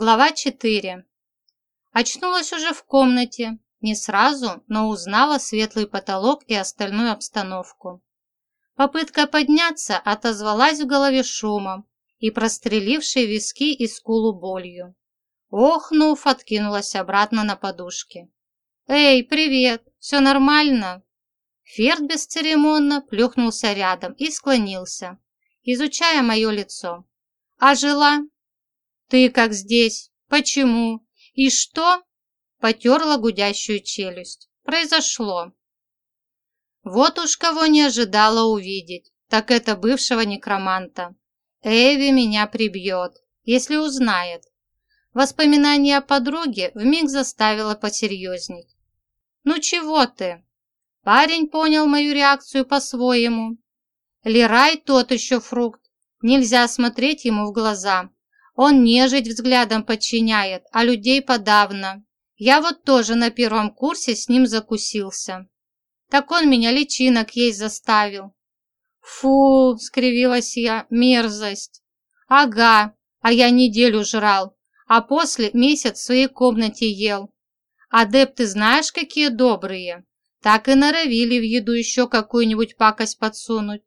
Глава 4. Очнулась уже в комнате, не сразу, но узнала светлый потолок и остальную обстановку. Попытка подняться отозвалась в голове шумом и прострелившей виски и скулу болью. Охнув, откинулась обратно на подушки. «Эй, привет! Все нормально?» Ферд бесцеремонно плюхнулся рядом и склонился, изучая мое лицо. «А жила?» «Ты как здесь? Почему? И что?» Потерла гудящую челюсть. «Произошло». Вот уж кого не ожидала увидеть, так это бывшего некроманта. Эви меня прибьет, если узнает. Воспоминание о подруге вмиг заставило посерьезней. «Ну чего ты?» Парень понял мою реакцию по-своему. Лирай тот еще фрукт. Нельзя смотреть ему в глаза. Он нежить взглядом подчиняет, а людей подавно. Я вот тоже на первом курсе с ним закусился. Так он меня личинок есть заставил. Фу, скривилась я, мерзость. Ага, а я неделю жрал, а после месяц в своей комнате ел. Адепты знаешь, какие добрые. Так и норовили в еду еще какую-нибудь пакость подсунуть.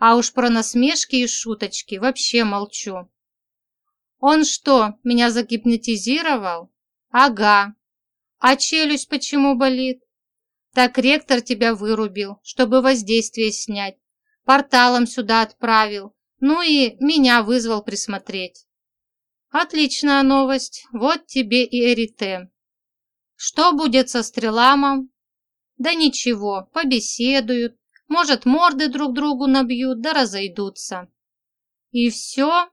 А уж про насмешки и шуточки вообще молчу. Он что, меня загипнотизировал? Ага. А челюсть почему болит? Так ректор тебя вырубил, чтобы воздействие снять. Порталом сюда отправил. Ну и меня вызвал присмотреть. Отличная новость. Вот тебе и Эрите. Что будет со стреламом? Да ничего, побеседуют. Может, морды друг другу набьют, да разойдутся. И все?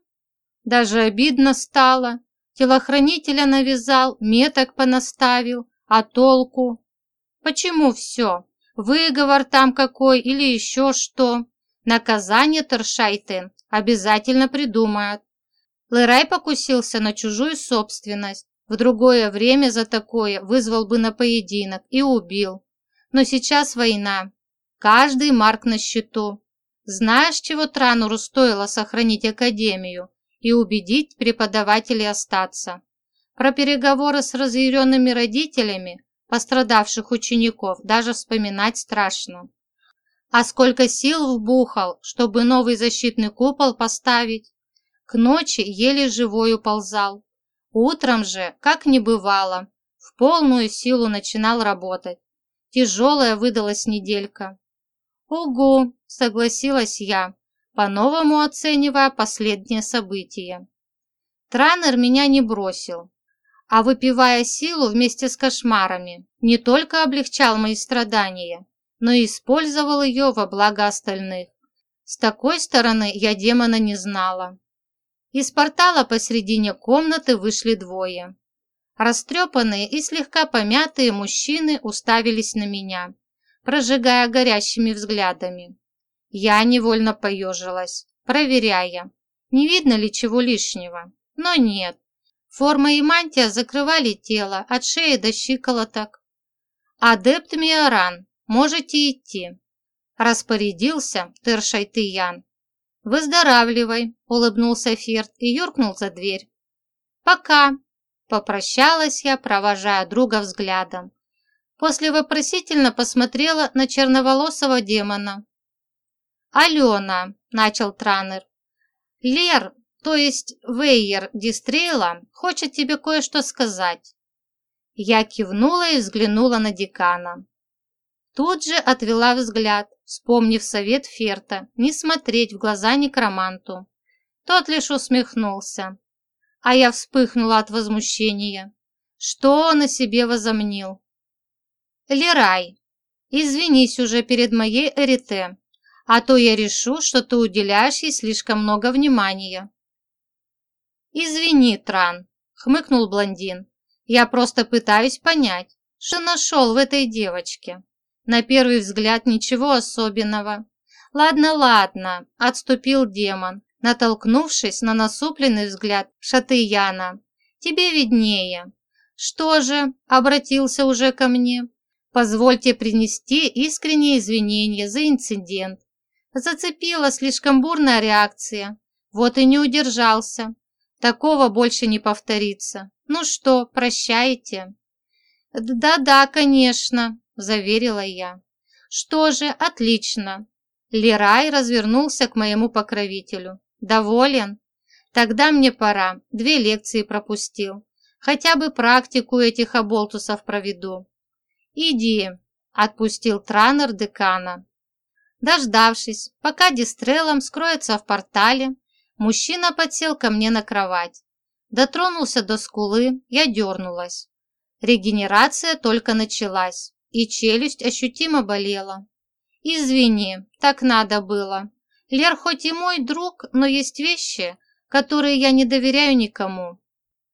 Даже обидно стало. Телохранителя навязал, меток понаставил. А толку? Почему все? Выговор там какой или еще что? Наказание Тершайтен обязательно придумают. Лерай покусился на чужую собственность. В другое время за такое вызвал бы на поединок и убил. Но сейчас война. Каждый марк на счету. Знаешь, чего Трануру стоило сохранить Академию? И убедить преподавателей остаться. Про переговоры с разъяренными родителями пострадавших учеников даже вспоминать страшно. А сколько сил вбухал, чтобы новый защитный купол поставить? К ночи еле живой уползал. Утром же, как не бывало, в полную силу начинал работать. Тяжелая выдалась неделька. «Угу», — согласилась я, по-новому оценивая последние события. Транер меня не бросил, а выпивая силу вместе с кошмарами, не только облегчал мои страдания, но и использовал ее во благо остальных. С такой стороны я демона не знала. Из портала посредине комнаты вышли двое. Растрепанные и слегка помятые мужчины уставились на меня, прожигая горящими взглядами. Я невольно поежилась, проверяя, не видно ли чего лишнего. Но нет. Форма и мантия закрывали тело от шеи до щиколоток. «Адепт Миоран, можете идти», – распорядился Тершайтыян. «Выздоравливай», – улыбнулся Ферд и юркнул за дверь. «Пока», – попрощалась я, провожая друга взглядом. После вопросительно посмотрела на черноволосого демона, «Алена», – начал Транер, – «Лер, то есть Вейер Дистрейла, хочет тебе кое-что сказать». Я кивнула и взглянула на декана. Тут же отвела взгляд, вспомнив совет Ферта не смотреть в глаза некроманту. Тот лишь усмехнулся, а я вспыхнула от возмущения. Что он о себе возомнил? «Лерай, извинись уже перед моей Эрите а то я решу, что ты уделяешь ей слишком много внимания». «Извини, Тран», — хмыкнул блондин. «Я просто пытаюсь понять, что нашел в этой девочке. На первый взгляд ничего особенного». «Ладно, ладно», — отступил демон, натолкнувшись на насупленный взгляд Шатыяна. «Тебе виднее». «Что же?» — обратился уже ко мне. «Позвольте принести искренние извинения за инцидент. Зацепила слишком бурная реакция. Вот и не удержался. Такого больше не повторится. Ну что, прощаете?» «Да-да, конечно», – заверила я. «Что же, отлично». Лерай развернулся к моему покровителю. «Доволен? Тогда мне пора. Две лекции пропустил. Хотя бы практику этих оболтусов проведу». «Иди», – отпустил Транер декана. Дождавшись, пока Дистрелом скроется в портале, мужчина подсел ко мне на кровать. Дотронулся до скулы, я дернулась. Регенерация только началась, и челюсть ощутимо болела. «Извини, так надо было. Лер хоть и мой друг, но есть вещи, которые я не доверяю никому.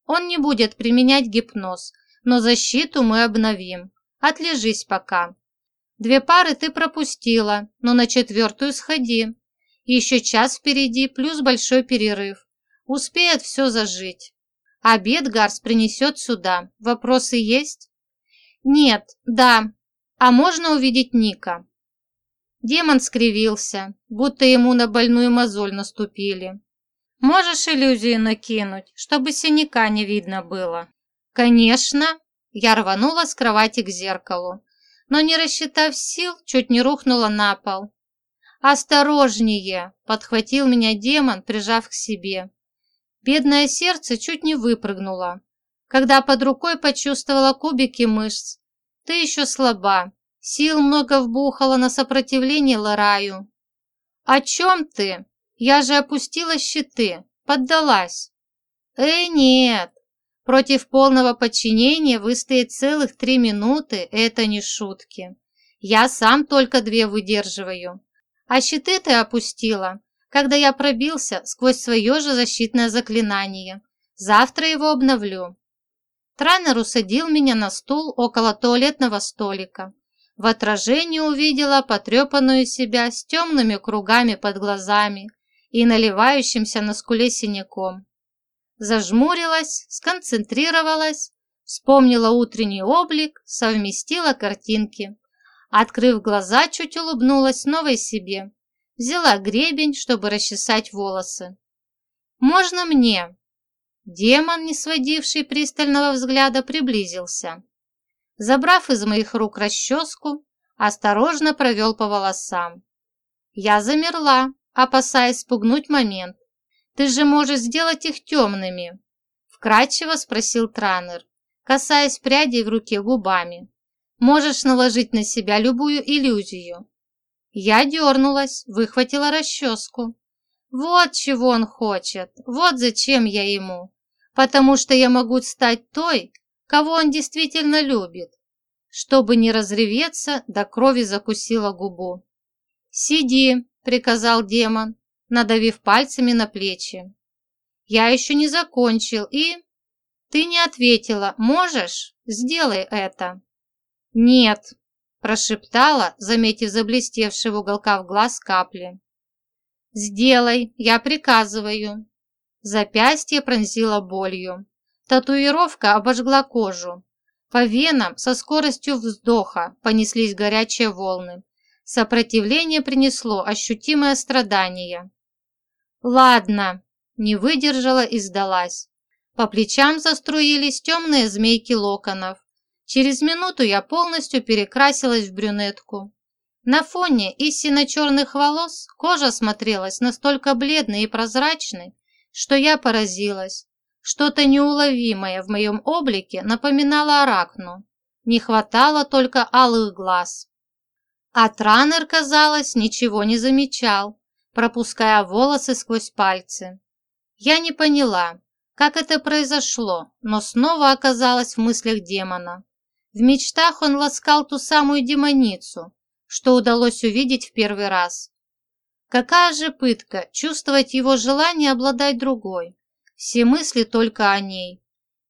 Он не будет применять гипноз, но защиту мы обновим. Отлежись пока. Две пары ты пропустила, но на четвертую сходи. Еще час впереди, плюс большой перерыв. Успеет все зажить. Обед Гарс принесет сюда. Вопросы есть? Нет, да. А можно увидеть Ника? Демон скривился, будто ему на больную мозоль наступили. Можешь иллюзию накинуть, чтобы синяка не видно было? Конечно. Я рванула с кровати к зеркалу, но не рассчитав сил, чуть не рухнула на пол. «Осторожнее!» – подхватил меня демон, прижав к себе. Бедное сердце чуть не выпрыгнуло, когда под рукой почувствовала кубики мышц. «Ты еще слаба, Сил много вбухала на сопротивление Лараю. «О чем ты? Я же опустила щиты, поддалась». «Э, нет, против полного подчинения выстоять целых три минуты – это не шутки. Я сам только две выдерживаю. А щиты ты опустила, когда я пробился сквозь свое же защитное заклинание. Завтра его обновлю». Трайнер усадил меня на стул около туалетного столика. В отражении увидела потрепанную себя с темными кругами под глазами и наливающимся на скуле синяком. Зажмурилась, сконцентрировалась, вспомнила утренний облик, совместила картинки. Открыв глаза, чуть улыбнулась новой себе. Взяла гребень, чтобы расчесать волосы. «Можно мне?» Демон, не сводивший пристального взгляда, приблизился. Забрав из моих рук расческу, осторожно провел по волосам. Я замерла, опасаясь спугнуть момент. «Ты же можешь сделать их темными?» Вкратчиво спросил Транер, касаясь прядей в руке губами. «Можешь наложить на себя любую иллюзию». Я дернулась, выхватила расческу. Вот чего он хочет, вот зачем я ему. Потому что я могу стать той, кого он действительно любит. Чтобы не разреветься, до крови закусила губу. «Сиди», — приказал демон, надавив пальцами на плечи. «Я еще не закончил и...» «Ты не ответила. Можешь? Сделай это». «Нет», – прошептала, заметив заблестевшие в уголках глаз капли. «Сделай, я приказываю». Запястье пронзило болью. Татуировка обожгла кожу. По венам со скоростью вздоха понеслись горячие волны. Сопротивление принесло ощутимое страдание. «Ладно», – не выдержала и сдалась. По плечам заструились темные змейки локонов. Через минуту я полностью перекрасилась в брюнетку. На фоне истинно черных волос кожа смотрелась настолько бледной и прозрачной, что я поразилась. Что-то неуловимое в моем облике напоминало аракну. Не хватало только алых глаз. А Транер, казалось, ничего не замечал, пропуская волосы сквозь пальцы. Я не поняла, как это произошло, но снова оказалась в мыслях демона. В мечтах он ласкал ту самую демоницу, что удалось увидеть в первый раз. Какая же пытка чувствовать его желание обладать другой. Все мысли только о ней.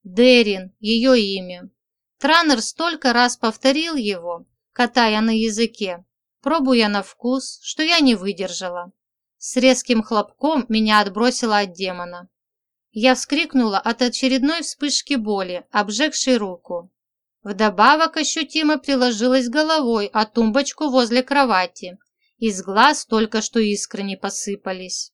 Дерин, ее имя. Транер столько раз повторил его, катая на языке, пробуя на вкус, что я не выдержала. С резким хлопком меня отбросило от демона. Я вскрикнула от очередной вспышки боли, обжегшей руку. Вдобавок ощутимо приложилась головой о тумбочку возле кровати. Из глаз только что искры не посыпались.